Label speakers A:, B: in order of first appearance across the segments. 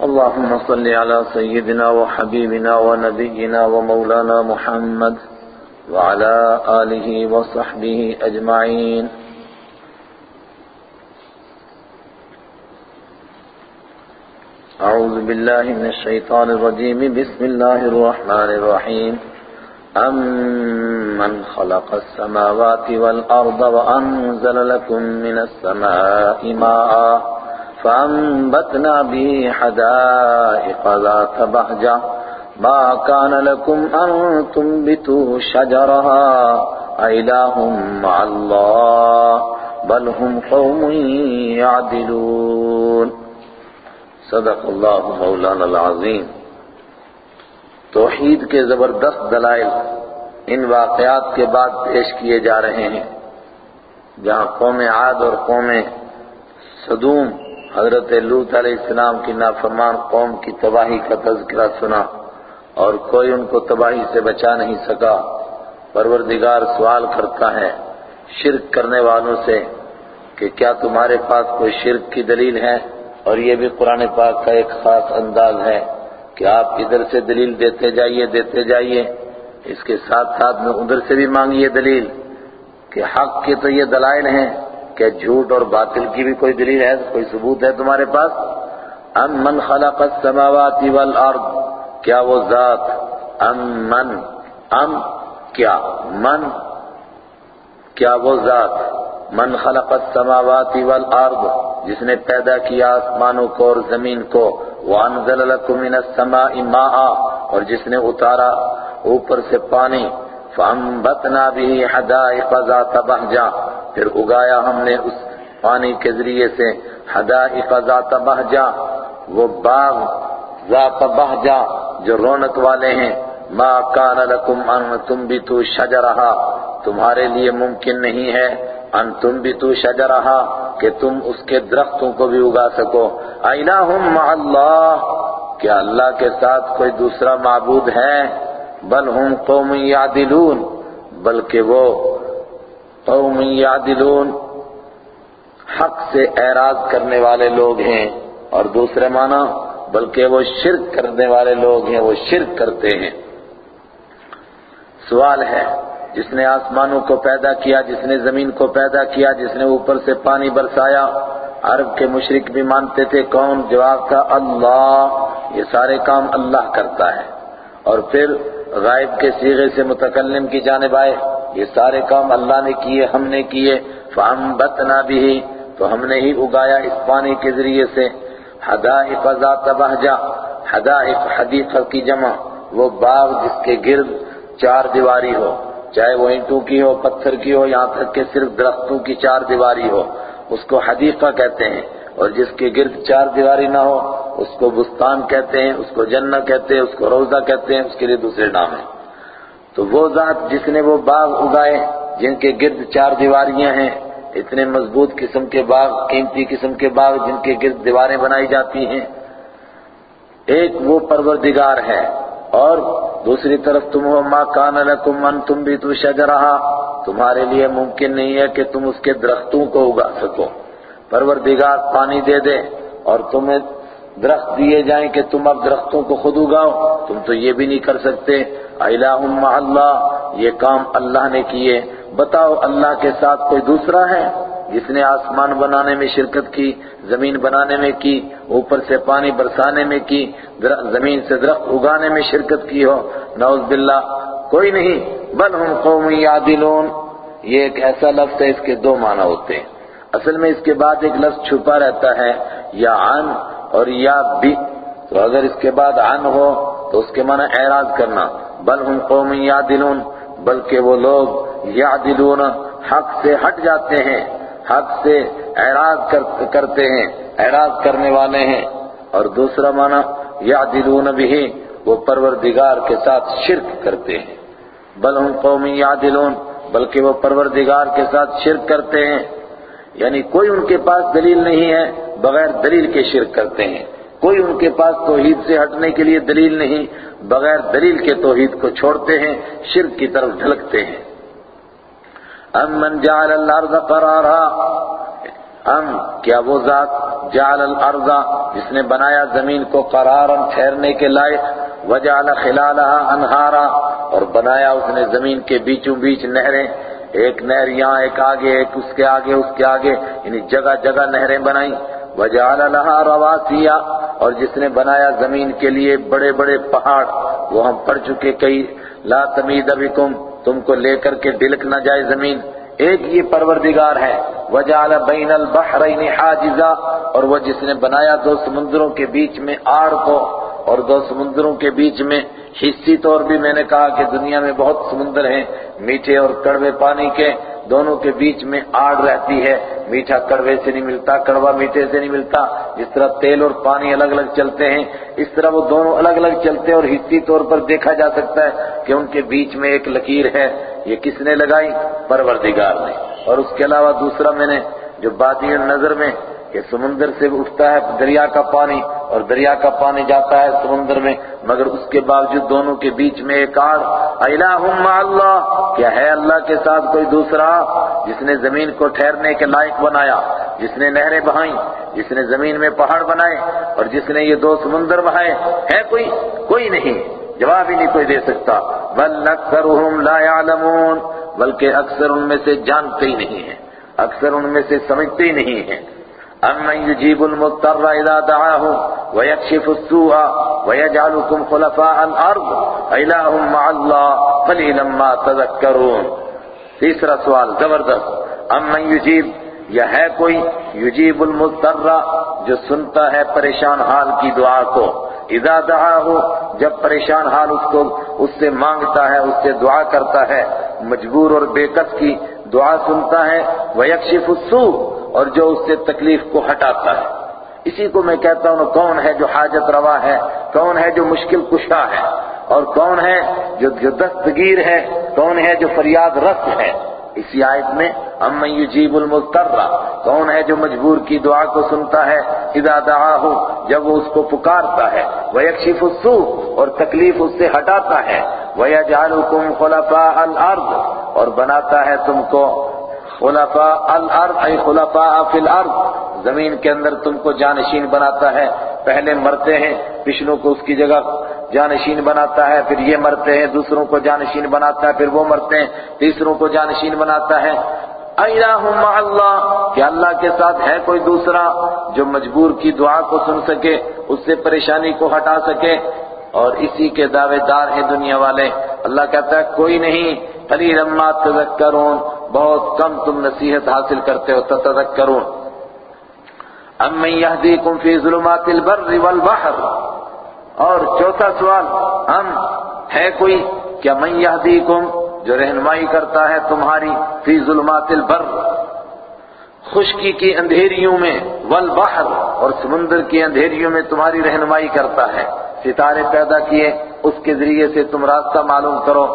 A: اللهم صل على سيدنا وحبيبنا ونبينا ومولانا محمد وعلى آله وصحبه أجمعين. أعوذ بالله من الشيطان الرجيم. بسم الله الرحمن الرحيم. أمن خلق السماوات والأرض وأنزل لكم من السماء ماء فأنبتنا به حدائق ذات بهجة ما كان لكم أن تنبتوا شجرها أإله مع الله بل هم قوم يعدلون صدق اللہ مولانا العظیم توحید کے زبردست دلائل ان واقعات کے بعد پیش کیے جا رہے ہیں جہاں قوم عاد اور قوم صدوم حضرت لوت علیہ السلام کی نافرمان قوم کی تباہی کا تذکرہ سنا اور کوئی ان کو تباہی سے بچا نہیں سکا۔ پروردگار سوال کرتا ہے شرک کرنے والوں سے کہ کیا تمہارے پاس کوئی شرک کی دلیل ہے؟ اور یہ بھی قرآن پاک کا ایک خاص انداز ہے کہ آپ ادھر سے دلیل دیتے جائیے دیتے جائیے۔ اس کے ساتھ ساتھ میں ادھر سے بھی مانگیے دلیل کہ حق کے تو یہ دلائل ہیں۔ کہ جھوٹ اور باطل کی بھی کوئی دلیل ہے، کوئی ثبوت ہے تمہارے پاس؟ ام من خلق السماوات والارض، کیا وہ ذات؟ ام من، ام کیا؟ من کیا وہ ذات؟ من خلق السماوات والارض، جس نے پیدا کیا آسمانوں کو اور زمین کو وَأَنزَلَ لَكُم مِّنَ السَّمَاءِ مَاءً، اور جس نے اتارا اوپر سے پانی فَأَنبَتْنَا بِهِ حَدَائِقَ ذَاتَ بَهْجَةٍ پھر اگایا ہم نے اس پانی کے ذریعے سے۔ حدائق ذات بہجا وہ باغ ذات بہجا جو رونق والے ہیں۔ ما کان لکم ان تنبتوا شجرہا، تمہارے لیے ممکن نہیں ہے ان تنبتوا شجرہا کہ تم اس کے درختوں کو بھی اگا سکو۔ الہم مع اللہ، کیا اللہ کے ساتھ کوئی دوسرا معبود ہے؟ بل ہم قوم یعدلون، بلکہ وہ قوم یعدلون، حق سے اعراض کرنے والے لوگ ہیں۔ اور دوسرے معنی، بلکہ وہ شرک کرنے والے لوگ ہیں، وہ شرک کرتے ہیں۔ سوال ہے، جس نے آسمانوں کو پیدا کیا، جس نے زمین کو پیدا کیا، جس نے اوپر سے پانی برسایا، عرب کے مشرق بھی مانتے تھے، کون؟ جواب کا اللہ۔ یہ سارے کام اللہ کرتا ہے۔ اور پھر غائب کے سیغے سے متکلم کی جانب آئے۔ یہ سارے کام اللہ نے کیے، ہم نے کیے، فَأَنبَتْنَا بِهِ، تو ہم نے ہی اگایا اس پانی کے ذریعے سے۔ حدائق ذات بہجا حدائق حدیقہ کی جمع۔ وہ باغ جس کے گرد چار دیواری ہو، چاہے وہ اینٹوں کی ہو، پتھر کی ہو، یہاں تک کہ صرف درختوں کی چار دیواری ہو۔ اس کو حدیقہ کہتے ہیں، اور جس کے گرد چار دیواری نہ ہو، اس کو بستان کہتے ہیں، اس کو جنہ کہتے ہیں، اس کو روزہ کہتے ہیں، اس کے لیے دوسرے نام ہیں۔ تو وہ ذات جس نے وہ باغ اگائے، جن کے گرد چار دیواریاں ہیں، اتنے مضبوط قسم کے باغ، قیمتی قسم کے باغ جن کے گرد دیواریں بنائی جاتی ہیں۔ ایک وہ پروردگار ہے۔ اور دوسری طرف تم ہو، ما کان لکم من تم بھی تو شجرہا تمہارے لیے ممکن نہیں ہے کہ تم اس کے درختوں کو اگا سکو۔ پروردگار پانی دے دے اور تمہیں درخت دیے جائیں کہ تم اب درختوں کو خود اگاؤ۔ تم تو یہ بھی نہیں کر سکتے۔ الہ اللہ، یہ کام اللہ نے کیے۔ بتاؤ اللہ کے ساتھ کوئی دوسرا ہے جس نے آسمان بنانے میں شرکت کی، زمین بنانے میں کی، اوپر سے پانی برسانے میں کی زمین سے درخت اگانے میں شرکت کی ہو؟ نعوذ باللہ۔ کوئی نہیں۔ بل ہم قوم یعدلون یہ ایک ایسا لفظ ہے، اس کے دو معنی ہوتے ہیں۔ اصل میں اس کے بعد ایک لفظ چھپا رہتا ہے، یا عن اور یا بھی تو اگر اس کے بعد عن ہو، تو اس کے معنی اعراض کرنا۔ بل ہم قوم یعدلون، بلکہ وہ لوگ یعدلون، حق سے ہٹ جاتے ہیں، حق سے اعراض کرتے ہیں، اعراض کرنے والے ہیں۔ اور دوسرا معنی، یعدلون بھی، وہ پروردگار کے ساتھ شرک کرتے ہیں۔ بل ہم قوم یعدلون، بلکہ وہ پروردگار کے ساتھ شرک کرتے ہیں۔ یعنی کوئی ان کے پاس دلیل نہیں ہے، بغیر دلیل کے شرک کرتے ہیں۔ کوئی ان کے پاس توحید سے ہٹنے کے لیے دلیل نہیں، بغیر دلیل کے توحید کو چھوڑتے ہیں، شرک کی طرف ڈھلکتے ہیں۔ ام من جعل الارض قرارا، ام کیا وہ ذات جعل الارض جس نے بنایا زمین کو قرارا ٹھہرنے کے لائق، وجعل خلالها انہارا، اور بنایا اس نے زمین کے بیچوں بیچ نہریں۔ ایک نہر یہاں، ایک آگے، ایک اس کے آگے، اس کے آگے یعنی جگہ جگہ نہریں بنائیں۔ وجعل لها رواسیا اور جس نے بنایا زمین کے لیے بڑے بڑے پہاڑ، وہ ہم پڑھ چکے کئی۔ لا تمید بکم، تم کو لے کر کے ڈلک نہ جائے زمین۔ ایک یہ پروردگار ہے۔ وجعل بین البحرین حاجزا، اور وہ جس نے بنایا دو سمندروں کے بیچ میں آڑ کو، اور دو سمندروں کے بیچ میں حصی طور بھی میں نے کہا کہ دنیا میں بہت سمندر ہیں، میٹھے اور کڑوے پانی کے۔ دونوں کے بیچ میں آڑ رہتی ہے۔ میٹھا کڑوے سے نہیں ملتا، کڑوا میٹھے سے نہیں ملتا۔ جس طرح تیل اور پانی الگ الگ چلتے ہیں، اس طرح وہ دونوں الگ الگ چلتے ہیں اور حصی طور پر دیکھا جا سکتا ہے کہ ان کے بیچ میں ایک لکیر ہے۔ یہ کس نے لگائی؟ پروردگار نے۔ اور اس کے علاوہ دوسرا میں نے، جو بادی نظر میں کہ سمندر سے اٹھتا ہے دریا کا پانی اور دریا کا پانی جاتا ہے سمندر میں، مگر اس کے باوجود دونوں کے بیچ میں ایک آڑ۔ الہم اللہ، کیا ہے اللہ کے ساتھ کوئی دوسرا؟ جس نے زمین کو ٹھہرنے کے لائق بنایا، جس نے نہریں بہائیں، جس نے زمین میں پہاڑ بنائے، اور جس نے یہ دو سمندر بہائے۔ ہے کوئی؟ کوئی نہیں، جواب ہی نہیں کوئی دے سکتا۔ بل اکثرهم لا يعلمون بلکہ اکثر ان میں سے جانتے ہی نہیں ہیں، اکثر ان میں سے سمجھتے ہی نہیں ہیں۔ امن يجيب المضطر اذا دعاه ويكشف السوء ويجعلكم خلفاء الارض اله مع الله قليلا ما تذكرون۔ تیسرا سوال، زبردست۔ امن يجيب، یا ہے کوئی؟ یجیب المضطر، جو سنتا ہے پریشان حال کی دعا کو۔ اذا دعاه، جب پریشان حال اس کو، اس سے مانگتا ہے، اس سے دعا کرتا ہے، مجبور اور بے کس کی دعا سنتا ہے۔ وَيَكْشِفُ السُّوء اور جو اس سے تکلیف کو ہٹاتا ہے۔ اسی کو میں کہتا ہوں، کون ہے جو حاجت روا ہے؟ کون ہے جو مشکل کشا ہے؟ اور کون ہے جو جو دستگیر ہے؟ کون ہے جو فریاد رس ہے؟ اسی آیت میں ام یجیب المضطر، کون ہے جو مجبور کی دعا کو سنتا ہے؟ اذا دعاہ جب وہ اس کو پکارتا ہے۔ ویکشف السوء، اور تکلیف اس سے ہٹاتا ہے۔ ویجعلکم خلفاء الارض، اور بناتا ہے تم کو خلفاء الارض، ای خلفاء فی الارض۔ زمین کے اندر تم کو جانشین بناتا ہے۔ پہلے مرتے ہیں، پچھلوں کو اس کی جگہ جانشین بناتا ہے، پھر یہ مرتے ہیں، دوسروں کو جانشین بناتا ہے، پھر وہ مرتے ہیں، تیسروں کو جانشین بناتا ہے۔ ایلہم اللہ، کہ اللہ کے ساتھ ہے کوئی دوسرا جو مجبور کی دعا کو سن سکے، اس سے پریشانی کو ہٹا سکے۔ اور اسی کے دعوے دار ہیں دنیا والے۔ اللہ کہتا ہے، کوئی نہیں قلیل اما تذکرون بہت کم تم نصیحت حاصل کرتے ہو تذکرون ام من یہدیکم فی ظلمات البر والبحر. اور چوتھا سوال، ہم ہے کوئی کیا من یہدیکم جو رہنمائی کرتا ہے تمہاری فی ظلمات البر؟ خشکی کی اندھیریوں میں، والبحر، اور سمندر کی اندھیریوں میں تمہاری رہنمائی کرتا ہے۔ ستارے پیدا کیے، اس کے ذریعے سے تم راستہ معلوم کرو۔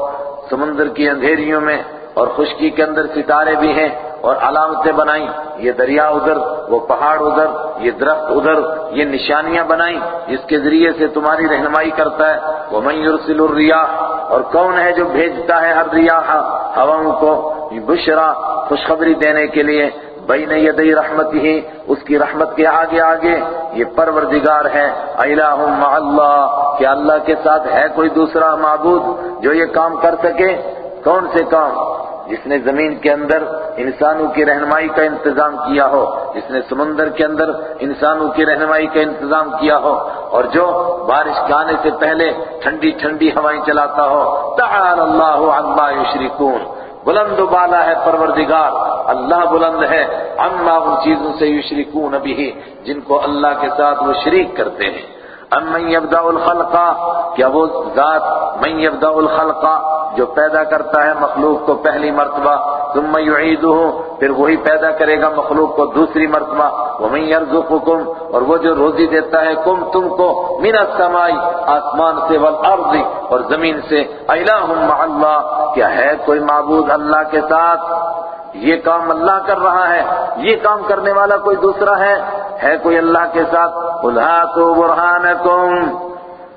A: سمندر کی اندھیریوں میں اور خشکی کے اندر ستارے بھی ہیں اور علامتیں بنائیں۔ یہ دریا ادھر، وہ پہاڑ ادھر، یہ درخت ادھر، یہ نشانیاں بنائیں۔ جس کے ذریعے سے تمہاری رہنمائی کرتا ہے۔ وہ يُرْسِلُ الرِّيَاحَ۔ اور کون ہے جو بھیجتا ہے الریاح ہواؤں کو۔ بشرا، خوشخبری دینے کے لیے۔ بین یدی رحمت ہی اس کی رحمت کے آگے آگے۔ یہ پروردگار ہے۔ الہ مع اللہ کہ اللہ کے ساتھ ہے کوئی دوسرا معبود جو یہ کام کر سکے؟ کون سے کام؟ جس نے زمین کے اندر انسانوں کی رہنمائی کا انتظام کیا ہو، جس نے سمندر کے اندر انسانوں کی رہنمائی کا انتظام کیا ہو، اور جو بارش کے آنے سے پہلے ٹھنڈی ٹھنڈی ہوائیں چلاتا ہو تعال اللہ عما یشرکون۔ بلند و بالا ہے پروردگار، اللہ بلند ہے اما ان چیزوں سے یشرکون بھی جن کو اللہ کے ساتھ وہ شریک کرتے ہیں۔ ام من یبدأ الخلقہ کیا وہ ذات من یبدأ الخلقہ جو پیدا کرتا ہے مخلوق کو پہلی مرتبہ، ثم یعیدہ پھر وہی پیدا کرے گا مخلوق کو دوسری مرتبہ، ومن یرزقکم، اور وہ جو روزی دیتا ہے، کم تم کو من السماء، آسمان سے والارض اور زمین سے الہ مع اللہ، کیا ہے کوئی معبود اللہ کے ساتھ؟ یہ کام اللہ کر رہا ہے، یہ کام کرنے والا کوئی دوسرا ہے؟ ہے کوئی اللہ کے ساتھ؟ الہاتو برہانکم۔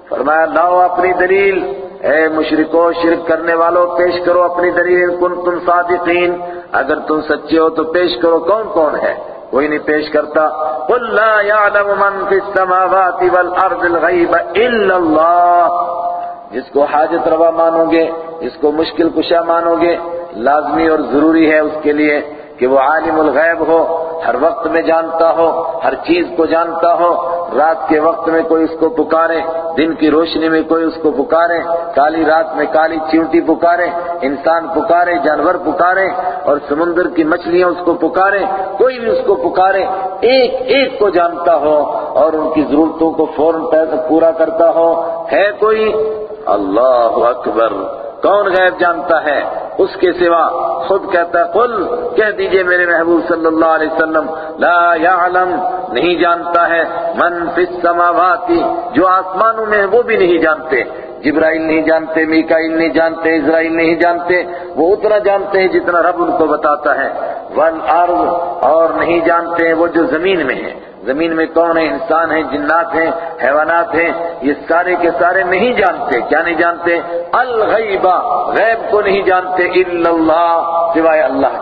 A: فرمایا، لاؤ اپنی دلیل۔ اے مشرکو، شرک کرنے والوں پیش کرو اپنی دلیل۔ کن تم صادقین۔ اگر تم سچے ہو تو پیش کرو۔ کون کون ہے؟ کوئی نہیں پیش کرتا۔ قل لا يعلم من في السماوات والارض الغيب الا الله۔ جس کو حاجت روا مانو گے، جس کو مشکل کشا مانو گے لازمی اور ضروری ہے اس کے لیے کہ وہ عالم الغیب ہو، ہر وقت میں جانتا ہو، ہر چیز کو جانتا ہو، رات کے وقت میں کوئی اس کو پکارے، دن کی روشنی میں کوئی اس کو پکارے، کالی رات میں کالی چیونٹی پکارے، انسان پکارے، جانور پکارے، اور سمندر کی مچھلیاں اس کو پکارے، کوئی بھی اس کو پکارے، ایک ایک کو جانتا ہو اور ان کی ضرورتوں کو فوراً پورا کرتا ہو، ہے کوئی؟ اللہ اکبر۔ کون غیب جانتا ہے؟ اس کے سوا خود کہتا ہے، قل، کہہ دیجیے میرے محبوب صلی اللہ علیہ وسلم، لا يعلم نہیں جانتا ہے من فی السماوات، جو آسمانوں میں وہ بھی نہیں جانتے۔ جبرائیل نہیں جانتے، میکائیل نہیں جانتے، اسرائیل نہیں جانتے، وہ اتنا جانتے ہیں جتنا رب ان کو بتاتا ہے۔ والارض اور نہیں جانتے وہ جو زمین میں ہیں۔ زمین میں کون ہے انسان ہیں جنات ہیں حیوانات ہیں یہ سارے کے سارے نہیں جانتے کیا نہیں جانتے؟ الغیبہ، غیب کو نہیں جانتے الا اللہ سوائے اللہ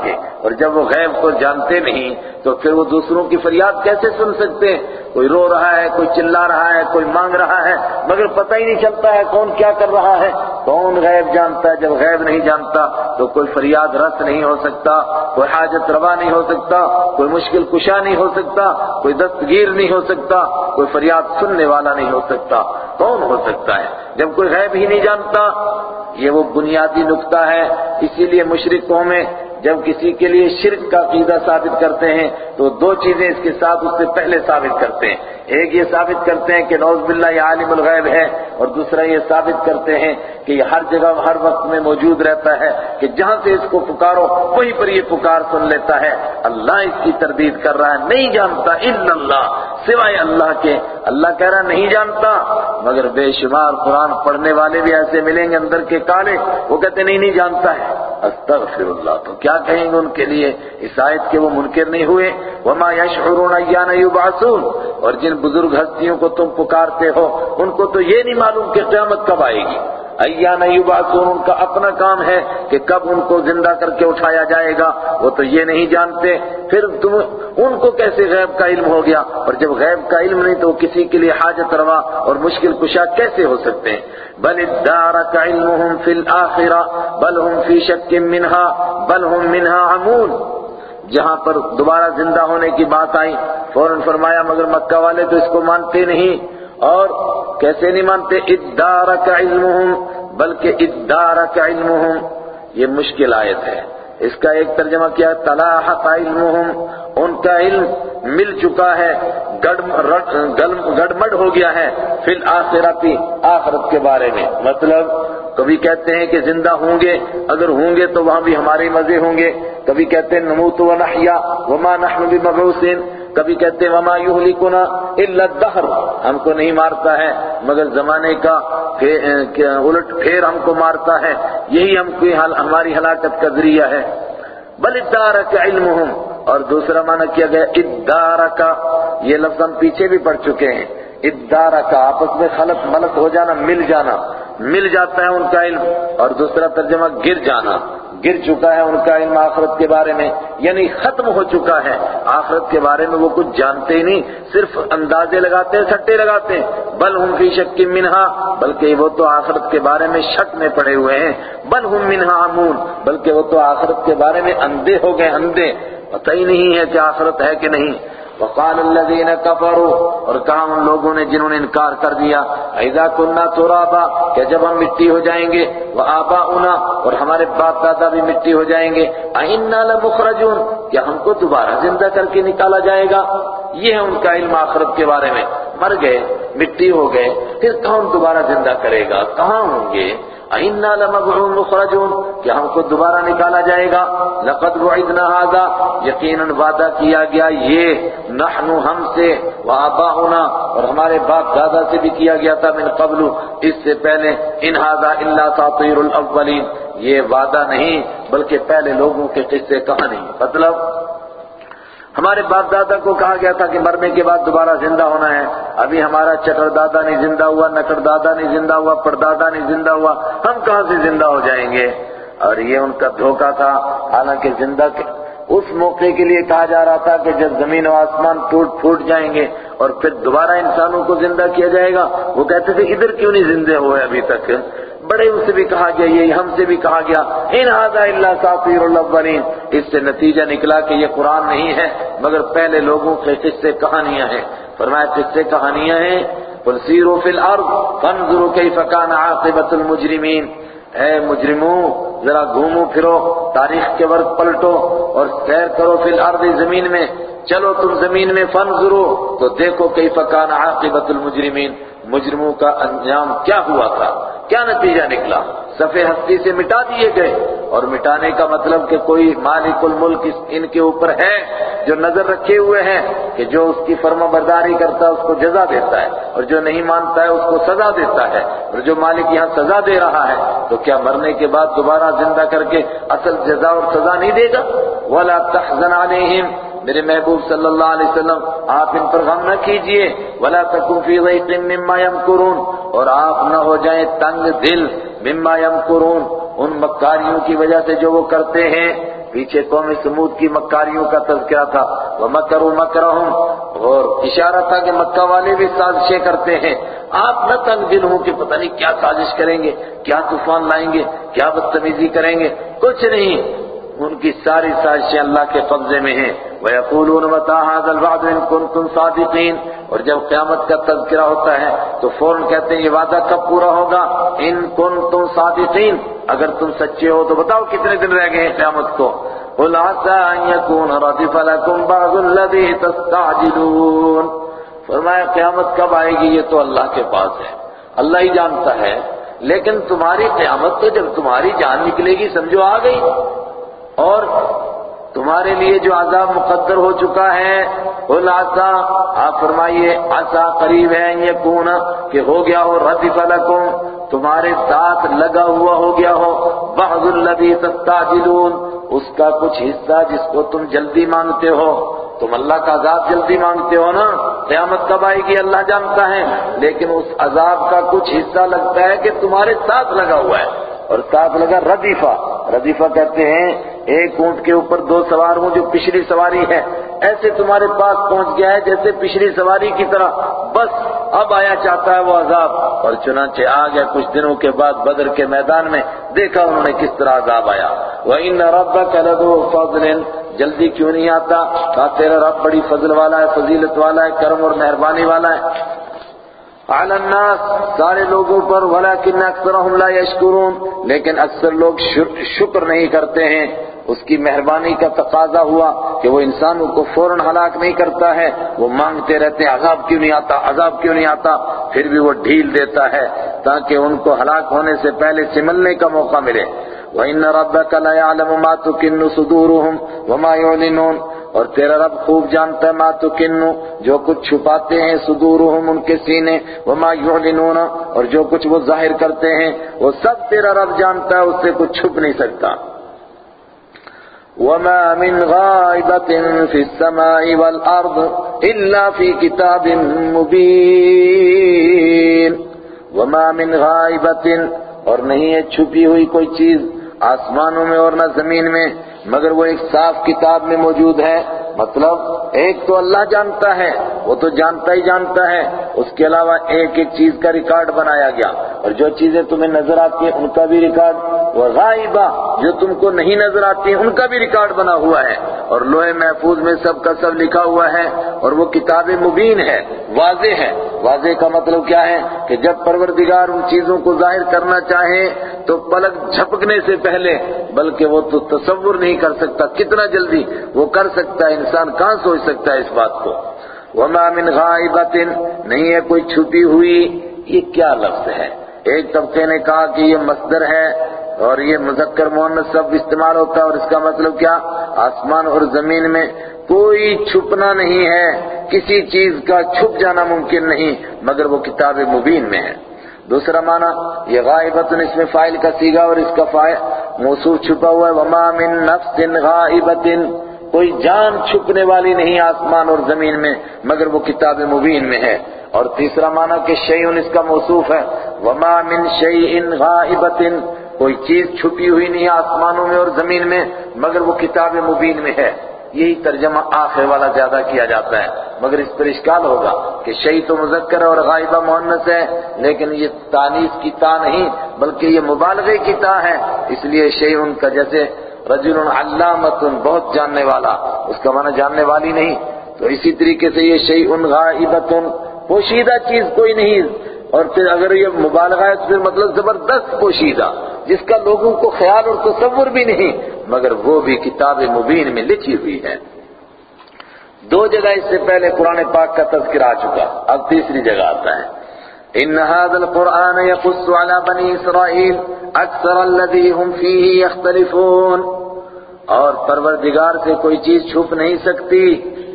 A: اور جب وہ غیب کو جانتے نہیں تو پھر وہ دوسروں کی فریاد کیسے سن سکتے ہیں؟ کوئی رو رہا ہے، کوئی چلا رہا ہے، کوئی مانگ رہا ہے، مگر پتہ ہی نہیں چلتا ہے کون کیا کر رہا ہے۔ کون غیب جانتا ہے؟ جب غیب نہیں جانتا تو کوئی فریاد رس نہیں ہو سکتا، کوئی حاجت روا نہیں ہو سکتا، کوئی مشکل کشا نہیں ہو سکتا، کوئی دستگیر نہیں ہو سکتا، کوئی فریاد سننے والا نہیں ہو سکتا۔ کون ہو سکتا ہے؟ جب کوئی غیب ہی نہیں جانتا، یہ وہ بنیادی نقطہ ہے۔ اسی لیے مشرق قومیں جب کسی کے لیے شرک کا عقیدہ ثابت کرتے ہیں، تو دو چیزیں اس کے ساتھ اس سے پہلے ثابت کرتے ہیں۔ ایک یہ ثابت کرتے ہیں کہ نوز باللہ یہ عالم الغیب ہے، اور دوسرا یہ ثابت کرتے ہیں کہ یہ ہر جگہ ہر وقت میں موجود رہتا ہے، کہ جہاں سے اس کو پکارو، وہیں پر یہ پکار سن لیتا ہے۔ اللہ اس کی تردید کر رہا ہے، نہیں جانتا الا اللہ، سوائے اللہ کے۔ اللہ کہہ رہا نہیں جانتا۔ مگر بے شمار قرآن پڑھنے والے بھی ایسے ملیں گے اندر کے کالے، وہ کہتے نہیں نہیں جانتا ہے۔ استغفر اللہ، تو کیا کہیں گے ان کے لیے؟ اس آیت کے وہ منکر نہیں ہوئے۔ وما یشعرون ایان یبعثون اور جن بزرگ ہستیوں کو تم پکارتے ہو، ان کو تو یہ نہیں معلوم کہ قیامت کب آئے گی۔ ایان یبعثون ان کا اپنا کام ہے کہ کب ان کو زندہ کر کے اٹھایا جائے گا۔ وہ تو یہ نہیں جانتے۔ پھر تم ان کو کیسے غیب کا علم ہو گیا؟ اور جب غیب کا علم نہیں تو کسی کے لیے حاجت روا اور مشکل کشا کیسے ہو سکتے ہیں؟ بل ادارك علمهم في الاخره بل هم في شك منها بل هم منها عمون۔ جہاں پر دوبارہ زندہ ہونے کی بات آئی، فوراً فرمایا، مگر مکہ والے تو اس کو مانتے نہیں۔ اور کیسے نہیں مانتے؟ ادارک علمہم بلکہ ادارک علمہم یہ مشکل آیت ہے۔ اس کا ایک ترجمہ کیا تلاحق علمہم ان کا علم مل چکا ہے گڑمڑ ہو گیا ہے فی الاخرتی آخرت کے بارے میں۔ مطلب کبھی کہتے ہیں کہ زندہ ہوں گے، اگر ہوں گے تو وہاں بھی ہمارے مزے ہوں گے۔ کبھی کہتے ہیں نموت و نحیا، وما نحن بمبعوثین۔ کبھی کہتے وما یہلکنا الا الدہر ہم کو نہیں مارتا ہے، مگر زمانے کا الٹ پھیر ہم کو مارتا ہے۔ یہی ہم کو ہماری ہلاکت کا ذریعہ ہے۔ بل ادارک علمہم اور دوسرا معنی کیا گیا ادارہ کا یہ لفظ ہم پیچھے بھی پڑھ چکے ہیں۔ ادارہ کا آپس میں خلط ملط ہو جانا، مل جانا۔ مل جاتا ہے ان کا علم۔ اور دوسرا ترجمہ، گر جانا۔ گر چکا ہے ان کا علم آخرت کے بارے میں۔ یعنی ختم ہو چکا ہے۔ آخرت کے بارے میں وہ کچھ جانتے ہی نہیں، صرف اندازے لگاتے ہیں، سٹے لگاتے ہیں۔ بل ہم فی شک کی منہا۔ بلکہ وہ تو آخرت کے بارے میں شک میں پڑے ہوئے ہیں۔ بل ہم منہا امون بلکہ وہ تو آخرت کے بارے میں اندھے ہو گئے، اندھے۔ پتہ ہی نہیں ہے کہ آخرت ہے کہ نہیں۔ وقال الذين كفروا، اور کہا ان لوگوں نے جنہوں نے انکار کر دیا، اذا كنا ترابا، کہ جب ہم مٹی ہو جائیں گے، وآباؤنا، اور ہمارے باپ دادا بھی مٹی ہو جائیں گے ائنا لمخرجون، کیا ہم کو دوبارہ زندہ کر کے نکالا جائے گا؟ یہ ہے ان کا علم آخرت کے بارے میں۔ مر گئے، مٹی ہو گئے، پھر کون دوبارہ زندہ کرے گا؟ کہاں ہوں گے؟ اِنَّا لَمَبْعُونَ مُخْرَجُونَ کہ ہم کو دوبارہ نکالا جائے گا۔ لَقَدْ وَعِدْنَا هَذَا، یقیناً وعدہ کیا گیا یہ۔ نحن ہم سے وآباؤنا اور ہمارے باپ دادا سے بھی کیا گیا تھا من قبل۔ اس سے پہلے، ان هذا الا تاطیر الاولین یہ وعدہ نہیں، بلکہ پہلے لوگوں کے قصے کہانی۔ مطلب ہمارے باپ دادا کو کہا گیا تھا کہ مرنے کے بعد دوبارہ زندہ ہونا ہے۔ ابھی ہمارا چکر دادا نہیں زندہ ہوا نکر دادا نہیں زندہ ہوا، پردادا نہیں زندہ ہوا۔ ہم کہاں سے زندہ ہو جائیں گے؟ اور یہ ان کا دھوکہ تھا۔ حالانکہ زندہ اس موقع کے لیے کہا جا رہا تھا کہ جب زمین و آسمان ٹوٹ پھوٹ جائیں گے اور پھر دوبارہ انسانوں کو زندہ کیا جائے گا، وہ کہتے تھے، ادھر کیوں نہیں زندے ہوئے ابھی تک؟ بڑے ان سے بھی کہا گیا یہ ہم سے بھی کہا گیا، ان هذا الا ساطیر الاولین۔ اس سے نتیجہ نکلا کہ یہ قرآن نہیں ہے، مگر پہلے لوگوں کے قصے کہانیاں ہیں۔ فرمایا، قصے کہانیاں ہیں، قل سیروا فی الارض فانظروا کیف کان عاقبۃ المجرمین۔ اے مجرموں ذرا گھومو پھرو، تاریخ کے ورق پلٹو اور سیر کرو فی الارض زمین میں۔ چلو تم زمین میں فانظروا تو دیکھو کیف کان عاقبۃ المجرمین۔ مجرموں کا انجام کیا ہوا تھا؟ کیا نتیجہ نکلا؟ صفحے ہستی سے مٹا دیے گئے۔ اور مٹانے کا مطلب کہ کوئی مالک الملک ان کے اوپر ہے جو نظر رکھے ہوئے ہیں کہ جو اس کی فرما برداری کرتا ہے اس کو جزا دیتا ہے اور جو نہیں مانتا ہے اس کو سزا دیتا ہے اور جو مالک یہاں سزا دے رہا ہے تو کیا مرنے کے بعد دوبارہ زندہ کر کے اصل جزا اور سزا نہیں دے گا؟ وَلَا تَحْزَنْ عَلَيْهِمْ میرے محبوب صلی اللہ علیہ وسلم، آپ ان پر غم نہ کیجیے۔ ولا تکن فی ضیق مما یمکرون اور آپ نہ ہو جائیں تنگ دل مما یمکرون ان مکاریوں کی وجہ سے جو وہ کرتے ہیں۔ پیچھے قوم سمود کی مکاریوں کا تذکرہ تھا۔ وہ مکروا مکرہم اور اشارہ تھا کہ مکہ والے بھی سازشیں کرتے ہیں۔ آپ نہ تنگ دل ہوں کہ پتہ نہیں کیا سازش کریں گے، کیا طوفان لائیں گے، کیا بدتمیزی کریں گے۔ کچھ نہیں۔ ان کی ساری سازشیں اللہ کے قبضے میں ہیں۔ وَيَقُولُونَ مَتَى هَذَا الْوَعْدُ إِن كُنتُمْ صَادِقِينَ۔ اور جب قیامت کا تذکرہ ہوتا ہے تو فوراً کہتے ہیں یہ وعدہ کب پورا ہوگا؟ ان كُنتُمْ صَادِقِينَ۔ اگر تم سچے ہو تو بتاؤ کتنے دن رہ گئے ہیں قیامت کو۔ قُلْ عَسَىٰ أَن يَكُونَ رَدِفَ لَكُمْ بَعْضُ الَّذِي تَسْتَعْجِلُونَ۔ فرمایا، قیامت کب آئے گی؟ یہ تو اللہ کے پاس ہے۔ اللہ ہی جانتا ہے۔ لیکن تمہاری قیامت تو جب تمہاری جان نکلے گی، سمجھو آ گئی۔ اور تمہارے لیے جو عذاب مقدر ہو چکا ہے وہ لاسا آپ فرمائیے آسا قریب ہے یہ کون کہ ہو گیا ہو، ردف لکم، تمہارے ساتھ لگا ہوا ہو گیا ہو، بعض الذی تستعجلون، اس کا کچھ حصہ جس کو تم جلدی مانگتے ہو۔ تم اللہ کا عذاب جلدی مانگتے ہو نا، قیامت کب آئے گی اللہ جانتا ہے، لیکن اس عذاب کا کچھ حصہ لگتا ہے کہ تمہارے ساتھ لگا ہوا ہے۔ اور ساتھ لگا ردیفہ۔ ردیفہ کہتے ہیں ایک اونٹ کے اوپر دو سوار ہوں جو پچھلی سواری ہے ایسے تمہارے پاس پہنچ گیا ہے جیسے پچھلی سواری کی طرح۔ بس اب آیا چاہتا ہے وہ عذاب۔ اور چنانچہ آ گیا کچھ دنوں کے بعد بدر کے میدان میں۔ دیکھا انہوں نے کس طرح عذاب آیا۔ وَإِنَّ رَبَّكَ لَذُو فَضْلٍ۔ جلدی کیوں نہیں آتا؟ کہا تیرا رب بڑی فضل والا ہے، فضیلت والا ہے، کرم اور مہربانی والا ہے۔ علی الناس، سارے لوگوں پر ولیکن اکثرهم لا یشکرون لیکن اکثر لوگ شکر نہیں کرتے ہیں۔ اس کی مہربانی کا تقاضا ہوا کہ وہ انسانوں کو فوراً ہلاک نہیں کرتا ہے، وہ مانگتے رہتے ہیں، عذاب کیوں نہیں آتا، عذاب کیوں نہیں آتا؟ پھر بھی وہ ڈھیل دیتا ہے تاکہ ان کو ہلاک ہونے سے پہلے سملنے کا موقع ملے۔ وَإِنَّ رَبَّكَ لَيَعْلَمُ مَا تُكِنُّ صُدُورُهُمْ وَمَا يُعْلِنُونَ۔ اور تیرا رب خوب جانتا ہے ما تکنو جو کچھ چھپاتے ہیں صدورہم ان کے سینے، وما یعلنون اور جو کچھ وہ ظاہر کرتے ہیں، وہ سب تیرا رب جانتا ہے، اس سے کچھ چھپ نہیں سکتا۔ وما من غائبة في السماء والأرض إلا في كتاب مبين وما من غائبة اور نہیں ہے چھپی ہوئی کوئی چیز آسمانوں میں اور نہ زمین میں، مگر وہ ایک صاف کتاب میں موجود ہے۔ مطلب ایک تو اللہ جانتا ہے۔ وہ تو جانتا ہی جانتا ہے۔ اس کے علاوہ ایک ایک چیز کا ریکارڈ بنایا گیا۔ اور جو چیزیں تمہیں نظر آتی ہیں، ان کا بھی ریکارڈ۔ وہ غائبہ، جو تم کو نہیں نظر آتی ہیں، ان کا بھی ریکارڈ بنا ہوا ہے۔ اور لوہے محفوظ میں سب کا سب لکھا ہوا ہے۔ اور وہ کتاب مبین ہے واضح ہے واضح کا مطلب کیا ہے؟ کہ جب پروردگار ان چیزوں کو ظاہر کرنا چاہے، تو پلک جھپکنے سے پہلے، بلکہ وہ تو تصور نہیں کر سکتا۔ کتنا جلدی وہ کر سکتا ہے؟ انسان کہاں سوچ سکتا ہے اس بات کو؟ وما من غائبت نہیں ہے کوئی چھپی ہوئی۔ یہ کیا لفظ ہے؟ ایک طبقے نے کہا کہ یہ مصدر ہے اور یہ مذکر محمد سب استعمال ہوتا ہے اور اس کا مطلب کیا؟ آسمان اور زمین میں کوئی چھپنا نہیں ہے۔ کسی چیز کا چھپ جانا ممکن نہیں، مگر وہ کتاب مبین میں ہے۔ دوسرا معنی، یہ غائبت اس میں فائل کا سیگا اور اس کا فائل موصوف چھپا ہوا ہے۔ وما من نفس غائبت کوئی جان چھپنے والی نہیں آسمان اور زمین میں، مگر وہ کتاب مبین میں ہے۔ اور تیسرا معنی کہ شیئن اس کا موصوف ہے۔ وما من شیئن غائبت کوئی چیز چھپی ہوئی نہیں آسمانوں میں اور زمین میں، مگر وہ کتاب مبین میں ہے۔ یہی ترجمہ آخر والا زیادہ کیا جاتا ہے۔ مگر اس پر اشکال ہوگا کہ شہی تو مذکر اور غائبہ مونس ہے، لیکن یہ تانیس کی تا نہیں، بلکہ یہ مبالغے کی تا ہے۔ اس لیے شہی ان کا جیسے رجل علامت، بہت جاننے والا۔ اس کا معنی جاننے والی نہیں۔ تو اسی طریقے سے یہ شہی غائبت، پوشیدہ چیز کوئی نہیں۔ اور پھر اگر یہ مبالغہ ہے، تو پھر مطلب زبردست پوشیدہ۔ جس کا لوگوں کو خیال اور تصور بھی نہیں، مگر وہ بھی کتاب مبین میں لکھی ہوئی ہے۔ دو جگہ اس سے پہلے قرآن پاک کا تذکرہ آ چکا۔ اب تیسری جگہ آتا ہے۔ ان هذا القرآن يقص على بني اسرائيل اکثر الذي هم فيه يختلفون اور پروردگار سے کوئی چیز چھپ نہیں سکتی،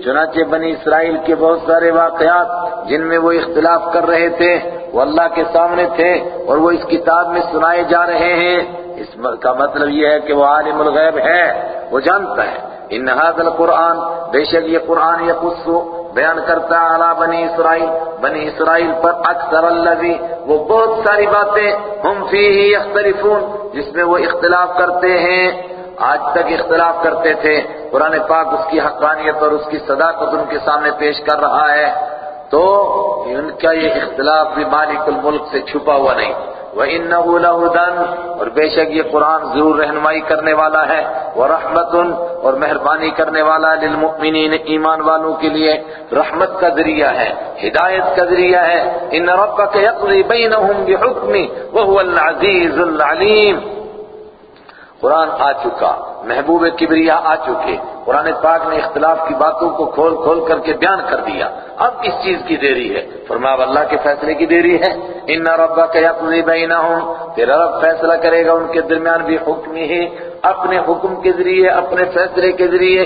A: چنانچہ بنی اسرائیل کے بہت سارے واقعات جن میں وہ اختلاف کر رہے تھے، وہ اللہ کے سامنے تھے اور وہ اس کتاب میں سنائے جا رہے ہیں۔ اس کا مطلب یہ ہے کہ وہ عالم الغیب ہے، وہ جانتا ہے۔ ان هذا القرآن، بے شک یہ قرآن یہ بیان کرتا ہے بنی اسرائیل بنی اسرائیل پر اکثر الذی، وہ بہت ساری باتیں ہم فیہ یختلفون، جس میں وہ اختلاف کرتے ہیں، آج تک اختلاف کرتے تھے، قرآن پاک اس کی حقانیت اور اس کی صداقت ان کے سامنے پیش کر رہا ہے، تو ان کا یہ اختلاف بھی مالک الملک سے چھپا ہوا نہیں۔ وَإِنَّهُ لَهُدًا اور بے شک یہ قرآن ضرور رہنمائی کرنے والا ہے وَرَحْمَةٌ اور مہربانی کرنے والا للمؤمنین ایمان والوں کے لیے رحمت کا ذریعہ ہے، ہدایت کا ذریعہ ہے۔ ان رَبَّكَ يَقْضِي بَيْنَهُمْ بِحُكْمِ وَهُوَ الْعَزِيزُ العلیم قرآن آ چکا، محبوب کبریا آ چکے۔ قرآن پاک نے اختلاف کی باتوں کو کھول کھول کر کے بیان کر دیا۔ اب کس چیز کی دیری ہے۔ فرمایا، اب اللہ کے فیصلے کی دیری ہے۔ ان ربا کا بینہم تیرا رب فیصلہ کرے گا ان کے درمیان بھی حکم ہی۔ اپنے حکم کے ذریعے، اپنے فیصلے کے ذریعے۔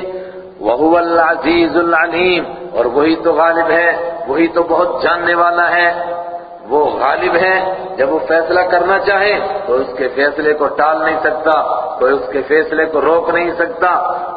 A: وہ العزیز العلیم اور وہی تو غالب ہے، وہی تو بہت جاننے والا ہے۔ وہ غالب ہے جب وہ فیصلہ کرنا چاہے تو اس کے فیصلے کو ٹال نہیں سکتا، کوئی اس کے فیصلے کو روک نہیں سکتا۔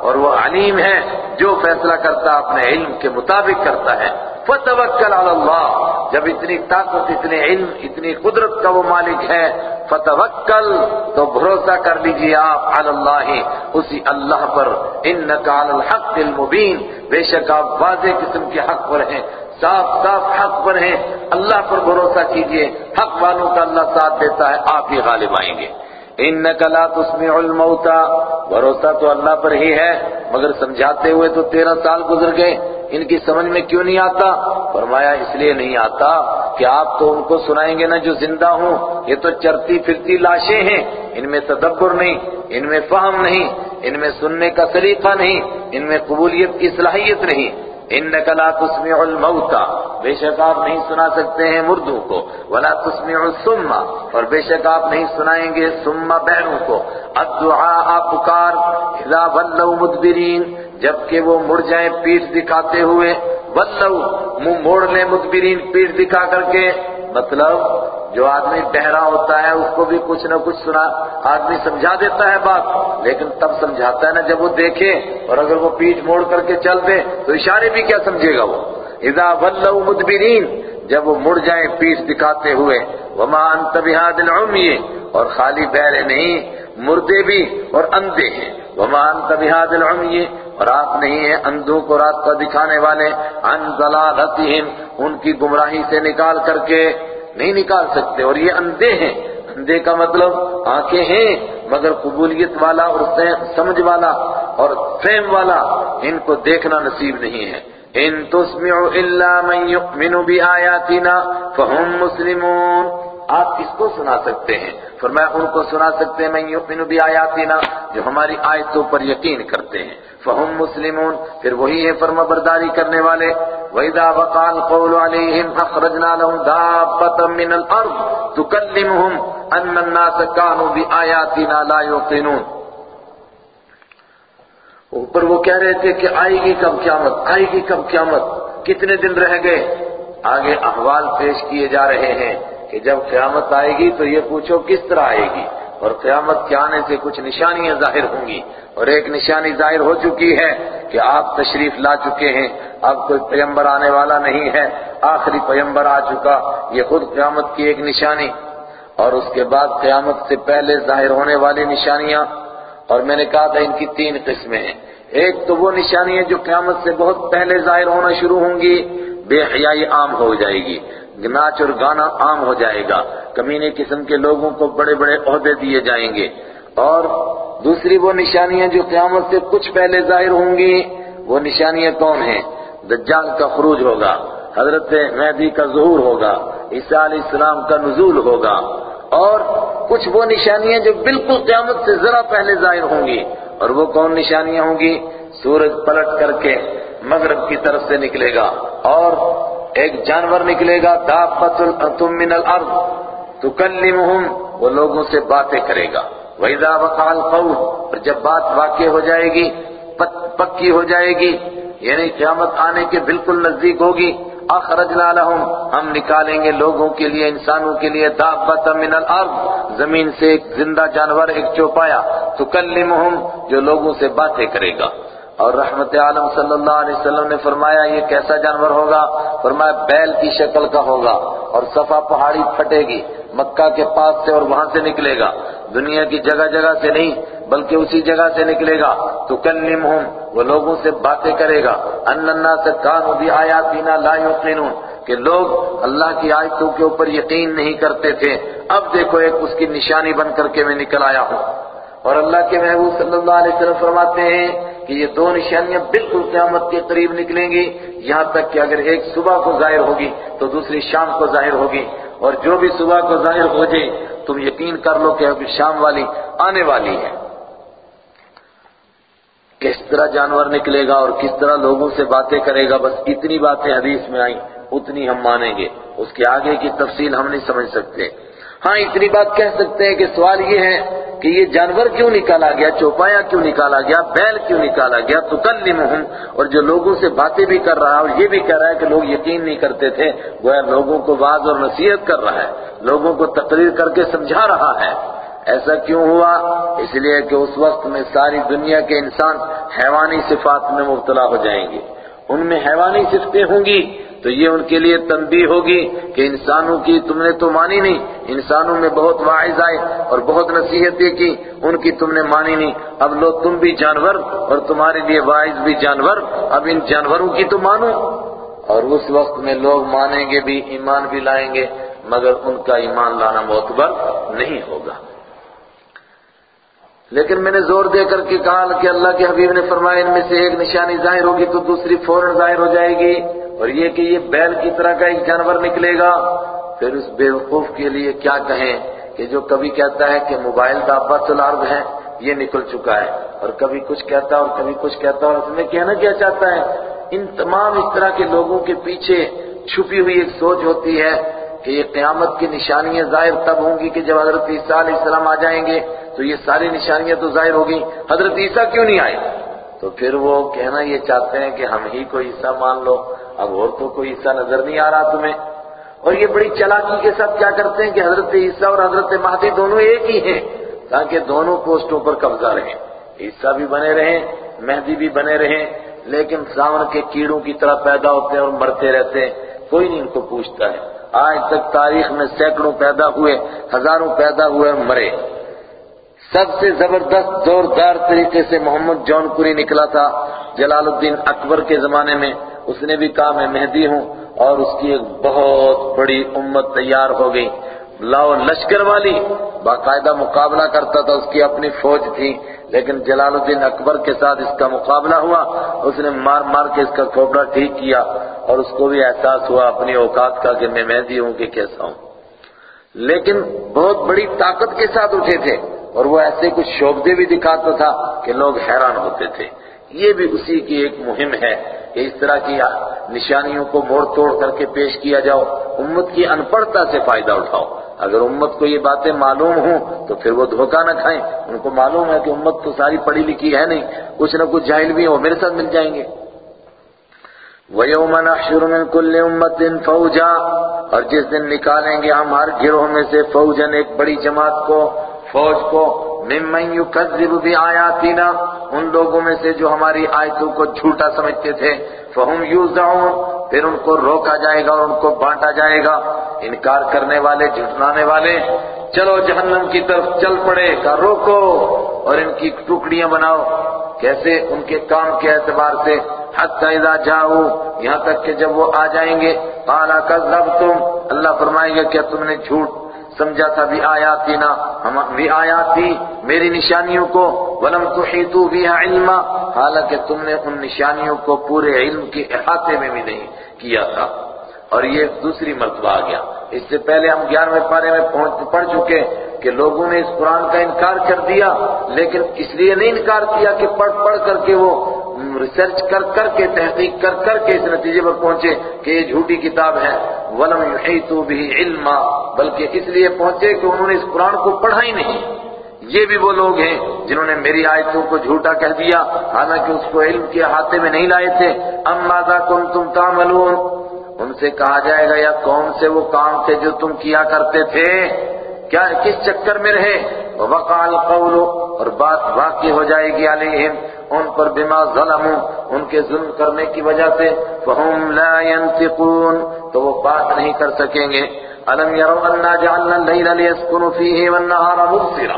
A: اور وہ علیم ہے، جو فیصلہ کرتا اپنے علم کے مطابق کرتا ہے۔ فتوکل علی اللہ۔ جب اتنی طاقت اتنے علم، اتنی قدرت کا وہ مالک ہے، فتوکل تو بھروسہ کر لیجیے آپ علی اللہ۔ اسی اللہ پر، انکا علی الحق المبین۔ بے شک آپ واضح قسم کے حق پر ہیں۔ صاف صاف حق پر ہیں۔ اللہ پر بھروسہ کیجیے۔ حق والوں کا اللہ ساتھ دیتا ہے، آپ ہی غالب آئیں گے۔ انکا لا تسمع الموتا بھروسہ تو اللہ پر ہی ہے، مگر سمجھاتے ہوئے تو تیرہ سال گزر گئے۔ ان کی سمجھ میں کیوں نہیں آتا؟ فرمایا، اس لیے نہیں آتا کہ آپ تو ان کو سنائیں گے نا جو زندہ ہوں۔ یہ تو چرتی پھرتی لاشیں ہیں۔ ان میں تدبر نہیں، ان میں فہم نہیں، ان میں سننے کا طریقہ نہیں، ان میں قبولیت کی صلاحیت نہیں۔ انک لا تسمع الموتا بے شک آپ نہیں سنا سکتے ہیں مردوں کو۔ ولا تسمع السم۔ اور بے شک آپ نہیں سنائیں گے سم بہنوں کو۔ الدعاء پکار اذا ولوا مدبرین۔ جبکہ وہ مڑ جائیں پیٹ دکھاتے ہوئے۔ ولوا، منہ موڑ لیں مدبرین پیٹ دکھا کر کے۔ مطلب جو آدمی بہرا ہوتا ہے، اس کو بھی کچھ نہ کچھ سنا، آدمی سمجھا دیتا ہے بات، لیکن تب سمجھاتا ہے نا جب وہ دیکھے اور اگر وہ پیٹ موڑ کر کے چل دے، تو اشارے بھی کیا سمجھے گا وہ؟ اذا ولوا مدبرین، جب وہ مڑ جائیں پیٹ دکھاتے ہوئے، وما انت بهاد العمی اور خالی بہرے نہیں، مردے بھی اور اندھے ہیں۔ وما انت بهاد العمی اور آپ نہیں ہیں اندھوں کو راستہ دکھانے والے، عن ضلالتهم، ان کی گمراہی سے نکال کر کے۔ نہیں نکال سکتے اور یہ اندھے ہیں۔ اندھے کا مطلب آنکھیں ہیں، مگر قبولیت والا اور سمجھ والا اور فہم والا ان کو دیکھنا نصیب نہیں ہے۔ ان تسمع الا من يؤمن بآياتنا فهم مسلمون۔ آپ کس کو سنا سکتے ہیں؟ فرمایا، ان کو سنا سکتے ہیں من يؤمن بآياتنا جو ہماری آیتوں پر یقین کرتے ہیں۔ فہم مسلمون۔ پھر وہی ہے فرما برداری کرنے والے۔ وَإِذَا وَقَعَ الْقَوْلُ عَلَيْهِمْ أَخْرَجْنَا لَهُمْ دَابَّةً مِّنَ الْأَرْضِ تُكَلِّمُهُمْ أَنَّ النَّاسَ كَانُوا بِآيَاتِنَا لَا يُوقِنُونَ۔ اوپر وہ کہہ رہے تھے کہ آئے گی کب قیامت؟ آئے گی کب قیامت؟ کتنے دن رہ گئے؟ آگے احوال پیش کیے جا رہے ہیں کہ جب قیامت آئے گی تو یہ پوچھو کس طرح آئے گی؟ اور قیامت کے آنے سے کچھ نشانیاں ظاہر ہوں گی اور ایک نشانی ظاہر ہو چکی ہے کہ آپ تشریف لا چکے ہیں، اب کوئی پیمبر آنے والا نہیں ہے، آخری پیمبر آ چکا، یہ خود قیامت کی ایک نشانی۔ اور اس کے بعد قیامت سے پہلے ظاہر ہونے والی نشانیاں۔ اور میں نے کہا تھا ان کی تین قسمیں ہیں۔ ایک تو وہ نشانیاں جو قیامت سے بہت پہلے ظاہر ہونا شروع ہوں گی، بے حیائی عام ہو جائے گی، ناچ اور گانا عام ہو جائے گا۔ کمینے قسم کے لوگوں کو بڑے بڑے عہدے دیے جائیں گے اور دوسری وہ نشانیاں جو قیامت سے کچھ پہلے ظاہر ہوں گی، وہ نشانیاں کون ہیں؟ دجال کا خروج ہوگا، حضرت مہدی کا ظہور ہوگا، عیسیٰ علیہ السلام کا نزول ہوگا اور کچھ وہ نشانیاں جو بالکل قیامت سے ذرا پہلے ظاہر ہوں گی۔ اور وہ کون نشانیاں ہوں گی؟ سورج پلٹ کر کے مغرب کی طرف سے نکلے گا اور ایک جانور نکلے گا دابت من الارض۔ تکلمہم، وہ لوگوں سے باتیں کرے گا۔ وَإِذَا وَقَعَ الْقَوْلُ، اور جب بات واقع ہو جائے گی پکی ہو جائے گی یعنی قیامت آنے کے بالکل نزدیک ہوگی اخرجنا لهم ہم نکالیں گے لوگوں کے لیے، انسانوں کے لیے دابت من الارض، زمین سے ایک زندہ جانور، ایک چوپایا۔ تکلمہم، جو لوگوں سے باتیں کرے گا۔ اور رحمت عالم صلی اللہ علیہ وسلم نے فرمایا، یہ کیسا جانور ہوگا؟ فرمایا، بیل کی شکل کا ہوگا۔ اور صفا پہاڑی پھٹے گی، مکہ کے پاس سے اور وہاں سے نکلے گا۔ دنیا کی جگہ جگہ سے نہیں، بلکہ اسی جگہ سے نکلے گا۔ تو کلمہم وہ لوگوں سے باتیں کرے گا۔ اننا سے کانو بھی آیاتینا لا یقینون کہ لوگ اللہ کی آیتوں کے اوپر یقین نہیں کرتے تھے۔ اب دیکھو ایک اس کی نشانی بن کر کے میں نکل آیا ہوں۔ اور اللہ کے محبوب صلی اللہ علیہ وسلم فرماتے ہیں کہ یہ دو نشانیاں بالکل قیامت کے قریب نکلیں گی، یہاں تک کہ اگر ایک صبح کو ظاہر ہوگی تو دوسری شام کو ظاہر ہوگی۔ اور جو بھی صبح کو ظاہر ہو جائے، تم یقین کر لو کہ ابھی شام والی آنے والی ہے۔ کس طرح جانور نکلے گا اور کس طرح لوگوں سے باتیں کرے گا، بس اتنی باتیں حدیث میں آئیں، اتنی ہم مانیں گے۔ اس کے آگے کی تفصیل ہم نہیں سمجھ سکتے۔ ہاں اتنی بات کہہ سکتے ہیں کہ سوال یہ ہے کہ یہ جانور کیوں نکالا گیا، چوپایا کیوں نکالا گیا، بیل کیوں نکالا گیا تو کل اور جو لوگوں سے باتیں بھی کر رہا ہے اور یہ بھی کہہ رہا ہے کہ لوگ یقین نہیں کرتے تھے وہ لوگوں کو واض اور نصیحت کر رہا ہے، لوگوں کو تقریر کر کے سمجھا رہا ہے، ایسا کیوں ہوا؟ اس لیے کہ اس وقت میں ساری دنیا کے انسان حیوانی صفات میں مبتلا ہو جائیں گے، ان میں حیوانی صفتیں ہوں گی تو یہ ان کے لیے تنبیہ ہوگی کہ انسانوں کی تم نے تو مانی نہیں، انسانوں میں بہت واعظ آئے اور بہت نصیحتیں کی، ان کی تم نے مانی نہیں۔ اب لو تم بھی جانور اور تمہارے لیے واعظ بھی جانور، اب ان جانوروں کی تو مانو۔ اور اس وقت میں لوگ مانیں گے بھی، ایمان بھی لائیں گے، مگر ان کا ایمان لانا معتبر نہیں ہوگا۔ لیکن میں نے زور دے کر کے کہا کہ اللہ کے حبیب نے فرمایا، ان میں سے ایک نشانی ظاہر ہوگی تو دوسری فوراً ظاہر ہو جائے گی۔ اور یہ کہ یہ بیل کی طرح کا ایک جانور نکلے گا، پھر اس بے وقوف کے لیے کیا کہیں کہ جو کبھی کہتا ہے کہ موبائل دعوت الارض ہے، یہ نکل چکا ہے۔ اور کبھی کچھ کہتا ہے اور کبھی کچھ کہتا ہے اور اس میں کہنا کیا چاہتا ہے؟ ان تمام اس طرح کے لوگوں کے پیچھے چھپی ہوئی ایک سوچ ہوتی ہے کہ یہ قیامت کی نشانیاں ظاہر تب ہوں گی کہ جب حضرت عیسیٰ علیہ السلام آ جائیں گے، تو یہ ساری نشانیاں تو ظاہر ہوگی حضرت عیسیٰ کیوں نہیں آئے؟ تو پھر وہ کہنا یہ چاہتے ہیں کہ ہم ہی کو عیسیٰ مان لو۔ اب اور تو کوئی حصہ نظر نہیں آ رہا تمہیں۔ اور یہ بڑی چلاکی کے ساتھ کیا کرتے ہیں کہ حضرت عیسیٰ اور حضرت مہدی دونوں ایک ہی ہیں، تاکہ دونوں پوسٹوں پر قبضہ رہیں۔ عیسیٰ بھی بنے رہیں، مہدی بھی بنے رہیں، لیکن ساون کے کیڑوں کی طرح پیدا ہوتے ہیں اور مرتے رہتے ہیں۔ کوئی نہیں ان کو پوچھتا ہے۔ آج تک تاریخ میں سینکڑوں پیدا ہوئے، ہزاروں پیدا ہوئے اور مرے۔ سب سے زبردست، زوردار طریقے سے محمد جون پوری نکلا تھا جلال الدین اکبر کے زمانے میں۔ اس نے بھی کہا، میں مہدی ہوں اور اس کی ایک بہت بڑی امت تیار ہو گئی۔ لاؤ لشکر والی. باقاعدہ مقابلہ کرتا تھا، اس کی اپنی فوج تھی، لیکن جلال الدین اکبر کے ساتھ اس کا مقابلہ ہوا۔ اس نے مار مار کے اس کا کھوپڑا ٹھیک کیا اور اس کو بھی احساس ہوا اپنی اوقات کا کہ میں مہدی ہوں کہ کیسا ہوں۔ لیکن بہت بڑی طاقت کے ساتھ اٹھے تھے اور وہ ایسے کچھ شوبدے بھی دکھاتا تھا کہ لوگ حیران ہوتے تھے۔ یہ بھی اسی کی ایک مہم ہے کہ اس طرح کی نشانیوں کو موڑ توڑ کر کے پیش کیا جاؤ، امت کی ان پڑھتا سے فائدہ اٹھاؤ۔ اگر امت کو یہ باتیں معلوم ہوں تو پھر وہ دھوکہ نہ کھائیں۔ ان کو معلوم ہے کہ امت تو ساری پڑھی لکھی ہے نہیں، کچھ نہ کچھ جاہل بھی ہو میرے ساتھ مل جائیں گے۔ وَيَوْمَ نَحْشُرُ مِن كُلِّ أُمَّةٍ فَوْجًا۔ اور جس دن نکالیں گے ہم ہر گروہ میں سے فوجن ایک بڑی جماعت کو، فوج کو۔ ممن یکذب بآیاتنا ان لوگوں میں سے جو ہماری آیتوں کو جھوٹا سمجھتے تھے فہم یوزعون پھر ان کو روکا جائے گا اور ان کو بانٹا جائے گا۔ انکار کرنے والے، جھٹلانے والے، چلو جہنم کی طرف چل پڑے کا روکو اور ان کی ٹکڑیاں بناؤ۔ کیسے؟ ان کے کام کے اعتبار سے۔ حتی اذا جاؤ، یہاں تک کہ جب وہ آ جائیں گے قالا کذبتم اللہ فرمائے گا، کیا تم نے جھوٹ سمجھا تھا بھی آیاتی نا بھی آیاتی میری نشانیوں کو، ولم تحیطو بها علما، حالانکہ تم نے ان نشانیوں کو پورے علم کے احاطے میں بھی نہیں کیا تھا۔ اور یہ دوسری مرتبہ آ گیا۔ اس سے پہلے ہم گیارہویں پارے میں پہنچ، پڑھ چکے کہ لوگوں نے اس قرآن کا انکار کر دیا، لیکن اس لیے نہیں انکار کیا کہ پڑھ پڑھ کر کے وہ ریسرچ کر کر کے تحقیق کر کر کے اس نتیجے پر پہنچے کہ یہ جھوٹی کتاب ہے۔ ولم يحيطوا به علما۔ بلکہ اس لیے پہنچے کہ انہوں نے اس قرآن کو پڑھا ہی نہیں۔ یہ بھی وہ لوگ ہیں جنہوں نے میری آیتوں کو جھوٹا کہہ دیا، حالانکہ اس کو علم کے ہاتھے میں نہیں لائے تھے۔ ام ماذا کنتم تعملون؟ ان سے کہا جائے گا، یا کون سے وہ کام تھے جو تم کیا کرتے تھے؟ کیا کس چکر میں رہے؟ وقال قول اور بات واقع ہو جائے گی علیہم ان پر بما ظلموا، ان کے ظلم کرنے کی وجہ سے فہم لا ينطقون تو وہ بات نہیں کر سکیں گے۔ الم يروا انا جعلنا الليل ليسكنوا فيه والنهار مبصرا۔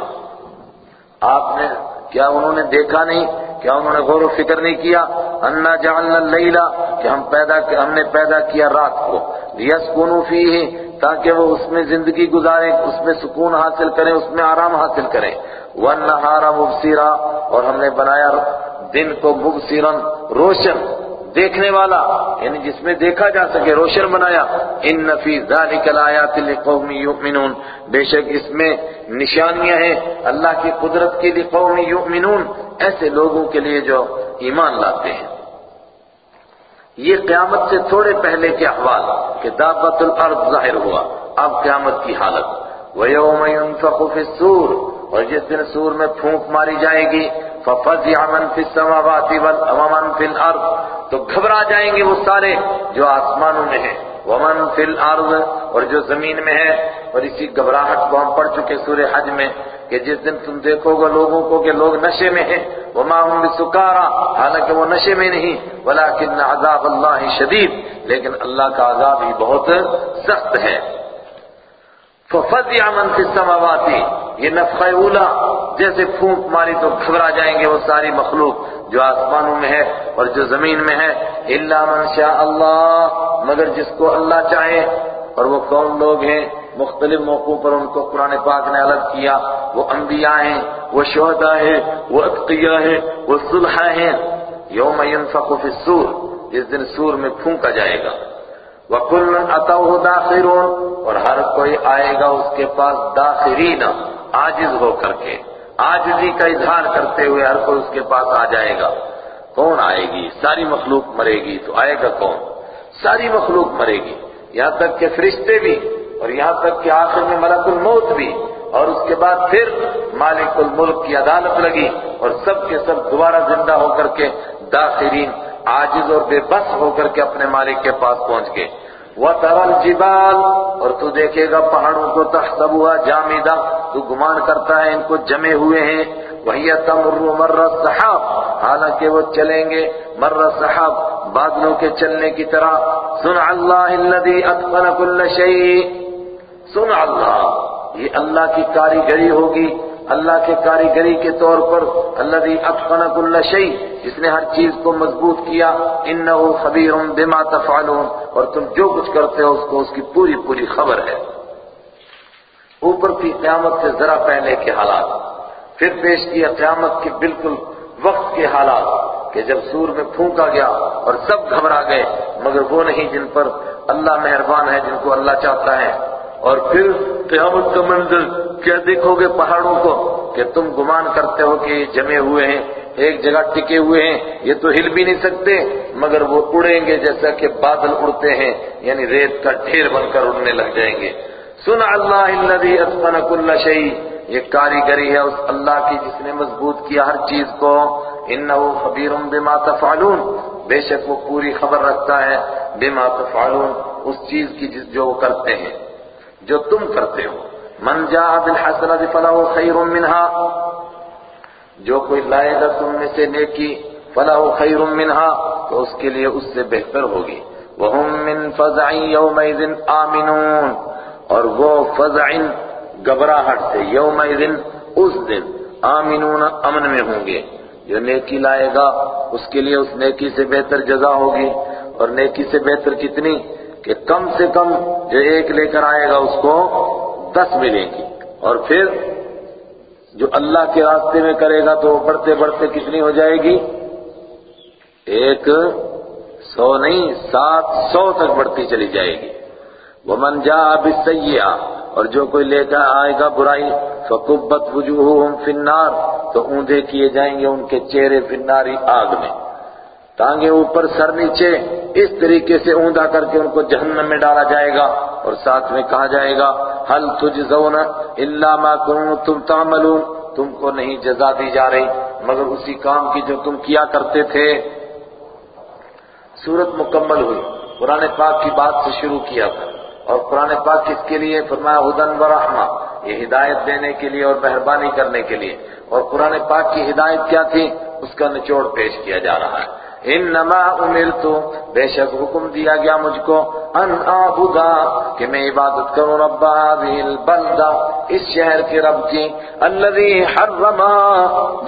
A: آپ نے کیا انہوں نے دیکھا نہیں؟ کیا انہوں نے غور و فکر نہیں کیا؟ انا جعلنا اللیل کہ ہم پیدا، ہم نے پیدا کیا رات کو۔ لیسکنوا فیہ تاکہ وہ اس میں زندگی گزاریں اس میں سکون حاصل کریں، اس میں آرام حاصل کریں۔ والنہار مبصرا اور ہم نے بنایا دن کو مبصرا، روشن، دیکھنے والا یعنی جس میں دیکھا جا سکے، روشن بنایا۔ ان فی ذالک الآیات لقوم یؤمنون بے شک اس میں نشانیاں ہیں۔ اللہ کی قدرت کے لقوم یؤمنون۔ ایسے لوگوں کے لیے جو ایمان لاتے ہیں۔ یہ قیامت سے تھوڑے پہلے کے احوال کہ دابت الارض ظاہر ہوا۔ اب قیامت کی حالت۔ وَيَوْمَ يُنفَقُ فِي السُّورِ۔ اور جس دن سور میں پھونک ماری جائے گی، فَفَزِعَ مَنْ فِي السَّمَاوَاتِ وَمَنْ فِي الْأَرْضِ، تو گھبرا جائیں گے وہ سارے جو آسمانوں میں ہیں۔ وَمَنْ فِي الْأَرْضِ، اور جو زمین میں ہے۔ اور اسی گھبراہٹ کو ہم پڑھ چکے سورہ حج میں، کہ جس دن تم دیکھو گے لوگوں کو کہ لوگ نشے میں ہیں۔ وَمَا هُمْ بِسُكَارَى حالانکہ وہ نشے میں نہیں وَلَكِنَّ عَذَابَ اللَّهِ شَدِيد۔ لیکن اللہ کا عذاب ہی بہت سخت ہے۔ فَفَزِعَ مَنْ فِي السَّمَاوَاتِ یہ نفخہ اولا، جیسے پھونک ماری تو گھبرا جائیں گے وہ ساری مخلوق جو آسمانوں میں ہے اور جو زمین میں ہے۔ الا من شاء اللہ، مگر جس کو اللہ چاہے۔ اور وہ کون لوگ ہیں؟ مختلف موقعوں پر ان کو قرآن پاک نے الگ کیا۔ وہ انبیاء ہیں، وہ شہداء ہیں، وہ اتقیاء ہیں، وہ صلحہ ہیں۔ یوم ينفق فی السور، جس دن سور میں پھونکا جائے گا۔ وَكُلٌّ أَتَوْهُ دَاخِرُونَ اور ہر کوئی آئے گا اس کے پاس داخرین، عاجز ہو کر کے۔ عاجزی کا اظہار کرتے ہوئے ہر کوئی اس کے پاس آ جائے گا۔ کون آئے گی؟ ساری مخلوق مرے گی تو آئے گا کون؟ ساری مخلوق مرے گی۔ یہاں تک کہ فرشتے بھی اور یہاں تک کہ آخر میں ملک الموت بھی۔ اور اس کے بعد پھر مالک الملک کی عدالت لگی اور سب کے سب دوبارہ زندہ ہو کر کے داخرین عاجز اور بے بس ہو کر کے اپنے مالک کے پاس پہنچ گئے۔ وَتَرَى الْجِبَالِ، اور تو دیکھے گا پہاڑوں کو تَحْسَبُهَا جَامِدًا تو گمان کرتا ہے ان کو جمے ہوئے ہیں۔ وَهِيَ تَمُرُّ مَرَّ السَّحَابِ۔ حالانکہ وہ چلیں گے۔ مر السَّحَابِ، بادلوں کے چلنے کی طرح۔ سُنْعَ اللَّهِ الَّذِي أَتْقَنَ كُلَّ شَيْءٍ۔ سُنْعَ اللَّهِ، یہ اللہ کی کاریگری ہوگی۔ اللہ کے کاریگری کے طور پر الذي اتقن كل شيء، جس نے ہر چیز کو مضبوط کیا انه خبير بما تفعلون، اور تم جو کچھ کرتے ہو اس کو اس کی پوری پوری خبر ہے۔ اوپر کی قیامت سے ذرا پہلے کے حالات۔ پھر پیش کیا قیامت کے بالکل وقت کے حالات، کہ جب سور میں پھونکا گیا اور سب گھبرا گئے، مگر وہ نہیں جن پر اللہ مہربان ہے، جن کو اللہ چاہتا ہے۔ اور پھر قیامت کا منظر۔ کیا دیکھو گے پہاڑوں کو کہ تم گمان کرتے ہو کہ یہ جمے ہوئے ہیں، ایک جگہ ٹکے ہوئے ہیں، یہ تو ہل بھی نہیں سکتے، مگر وہ اڑیں گے جیسا کہ بادل اڑتے ہیں یعنی ریت کا ڈھیر بن کر اڑنے لگ جائیں گے۔ سن اللہ الذي اتقن كل شيء، یہ کاریگری ہے اس اللہ کی جس نے مضبوط کیا ہر چیز کو۔ انه خبير بما تفعلون، بے شک وہ پوری خبر رکھتا ہے۔ بما تفعلون، اس چیز کی جو وہ کرتے ہیں، جو تم کرتے ہو۔ من جاء بالحسنة فله خير منها. جو کوئی لائے گا تم میں سے نیکی فلاح خیر منها، تو اس کے لیے اس سے بہتر ہوگی. وَهُم مِّن فَزْعٍ يَوْمَئِذٍ آمِنُونَ۔ اور وہ فضع گھبراہٹ سے یومئذ اس دن آمنون امن میں ہوں گے۔ جو نیکی لائے گا، اس کے لیے اس نیکی سے بہتر جزا ہوگی۔ اور نیکی سے بہتر کتنی؟ کہ کم سے کم جو ایک لے کر آئے گا، اس کو دس ملیں گی اور پھر جو اللہ کے راستے میں کرے گا تو بڑھتے بڑھتے کتنی ہو جائے گی؟ ایک سو نہیں، سات سو تک بڑھتی چلی جائے گی۔ ومن جا بالسیئہ اور جو کوئی لے کر آئے گا برائی فکبت وجوہہم فی النار، تو اوندے کیے جائیں گے ان کے چہرے فی الناری آگ میں۔ ٹانگیں اوپر سر نیچے، اس طریقے سے اوندا کر کے ان کو جہنم میں ڈالا جائے گا اور ساتھ میں کہا جائے گا حل تجزون الا ما کنتم تعملون، تم کو نہیں جزا دی جا رہی، مگر اسی کام کی جو تم کیا کرتے تھے۔ سورت مکمل ہوئی، قرآن پاک کی بات سے شروع کیا تھا۔ اور قرآن پاک کس کے لیے فرمایا، ہدن و رحمہ، یہ ہدایت دینے کے لیے اور مہربانی کرنے کے لیے۔ اور قرآن پاک کی ہدایت کیا تھی؟ اس کا نچوڑ پیش کیا جا رہا ہے۔ انما امرتو بے شک حکم دیا گیا مجھ کو، ان آبدا کہ میں عبادت کروں رب هذه البلدہ، اس شہر کے رب کی الذي حرما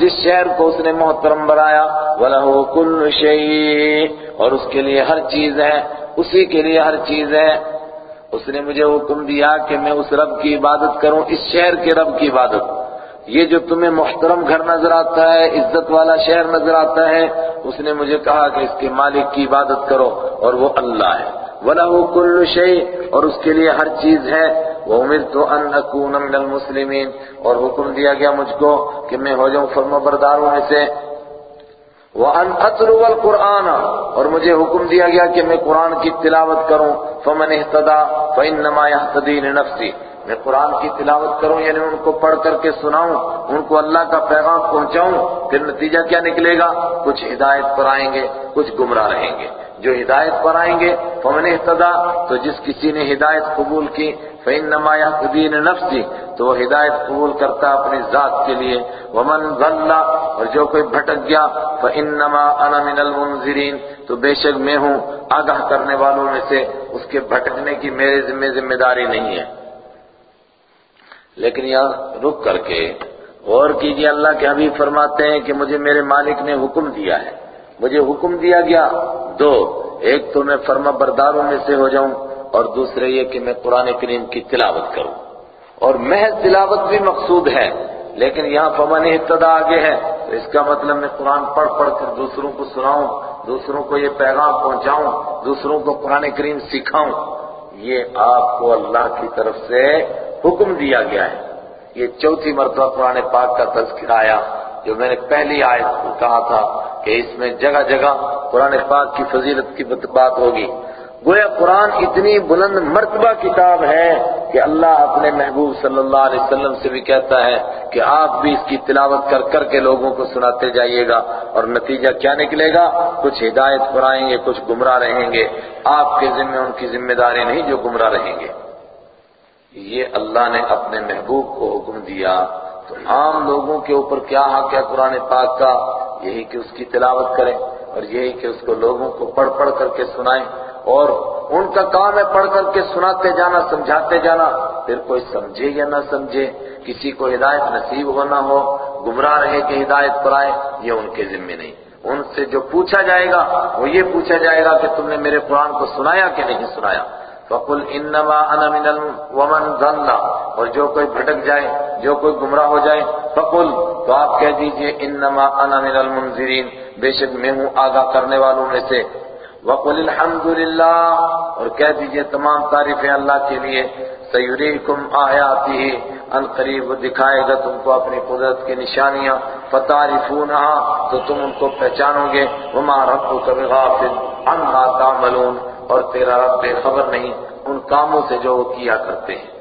A: جس شہر کو اس نے محترم بنایا، وله كل شيء، اور اس کے لیے ہر چیز ہے، اسی کے لیے ہر چیز ہے۔ اس نے مجھے حکم دیا کہ میں اس رب کی عبادت کروں، اس شہر کے رب کی عبادت۔ یہ جو تمہیں محترم گھر نظر آتا ہے، عزت والا شہر نظر آتا ہے، اس نے مجھے کہا کہ اس کے مالک کی عبادت کرو اور وہ اللہ ہے۔ وَلَهُ كُلُّ شَيْءٍ، اور اس کے لیے ہر چیز ہے۔ وَأُمِرْتُ أَنْ أَكُونَ مِنَ الْمُسْلِمِينَ، اور حکم دیا گیا مجھ کو کہ میں ہو جاؤں فرما برداروں میں سے۔ وَأَنْ أَتْلُوَ الْقُرْآنَ، اور مجھے حکم دیا گیا کہ میں قرآن کی تلاوت کروں۔ فَمَنِ اهْتَدَى، فَإِنَّمَا يَهْتَدِي لِنَفْسِهِ۔ میں قرآن کی تلاوت کروں یعنی ان کو پڑھ کر کے سناؤں، ان کو اللہ کا پیغام پہنچاؤں، پھر نتیجہ کیا نکلے گا؟ کچھ ہدایت پر آئیں گے، کچھ گمراہ رہیں گے۔ جو ہدایت پر آئیں گے، فمن اهتدى، تو جس کسی نے ہدایت قبول کی، فإنما يهتدي لنفسه تو وہ ہدایت قبول کرتا اپنی ذات کے لیے۔ ومن ضل، اور جو کوئی بھٹک گیا، فإنما انا من المنذرین تو بے شک میں ہوں آگاہ کرنے والوں میں سے۔ اس کے بھٹکنے کی میرے ذمہ ذمہ داری نہیں ہے۔ لیکن یہاں رک کر کے غور کیجیے اللہ کے حبیب فرماتے ہیں کہ مجھے میرے مالک نے حکم دیا ہے۔ مجھے حکم دیا گیا۔ دو، ایک تو میں فرما برداروں میں سے ہو جاؤں اور دوسرے یہ کہ میں قرآن کریم کی تلاوت کروں۔ اور محض تلاوت بھی مقصود ہے، لیکن یہاں فمن ابتدا آگے ہے۔ تو اس کا مطلب میں قرآن پڑھ پڑھ کر دوسروں کو سناؤں، دوسروں کو یہ پیغام پہنچاؤں، دوسروں کو قرآن کریم سکھاؤں۔ یہ آپ کو اللہ کی طرف سے حکم دیا گیا ہے۔ یہ چوتھی مرتبہ قرآن پاک کا تذکرہ آیا جو میں نے پہلی آیت کو کہا تھا کہ اس میں جگہ جگہ قرآن پاک کی فضیلت کی بات ہوگی۔ گویا قرآن اتنی بلند مرتبہ کتاب ہے کہ اللہ اپنے محبوب صلی اللہ علیہ وسلم سے بھی کہتا ہے کہ آپ بھی اس کی تلاوت کر کر کے لوگوں کو سناتے جائیے گا اور نتیجہ کیا نکلے گا؟ کچھ ہدایت پر آئیں گے، کچھ گمراہ رہیں گے۔ آپ کے ذمہ ان کی ذمہ داری نہیں جو گمراہ رہیں گے۔ یہ اللہ نے اپنے محبوب کو حکم دیا تو عام لوگوں کے اوپر کیا حق ہے قرآن پاک کا؟ یہی کہ اس کی تلاوت کریں اور یہی کہ اس کو لوگوں کو پڑھ پڑھ کر کے سنائیں اور ان کا کام ہے پڑھ کر کے سناتے جانا، سمجھاتے جانا۔ پھر کوئی سمجھے یا نہ سمجھے، کسی کو ہدایت نصیب ہونا ہو، گمراہ رہے کہ ہدایت پر آئے، یہ ان کے ذمہ نہیں۔ ان سے جو پوچھا جائے گا، وہ یہ پوچھا جائے گا کہ تم نے میرے قرآن کو سنایا کہ نہیں سنایا؟ فقل انما انا من ومن ضل. اور جو کوئی بھٹک جائے، جو کوئی گمراہ ہو جائے، فقل تو آپ کہہ دیجیے انما انا من المنذرین. بے شک میں ہوں آگاہ کرنے والوں میں سے. وقل الحمد للہ اور کہہ دیجیے تمام تعریفیں اللہ کے لیے. سیریکم آیاتی ان قریب دکھائے گا تم کو اپنی قدرت کی نشانیاں. فتعرفونہا تو تم ان کو پہچانو گے. وما ربک بغافل عما تعملون. اور تیرا رب بے خبر نہیں ان کاموں سے جو وہ کیا کرتے ہیں۔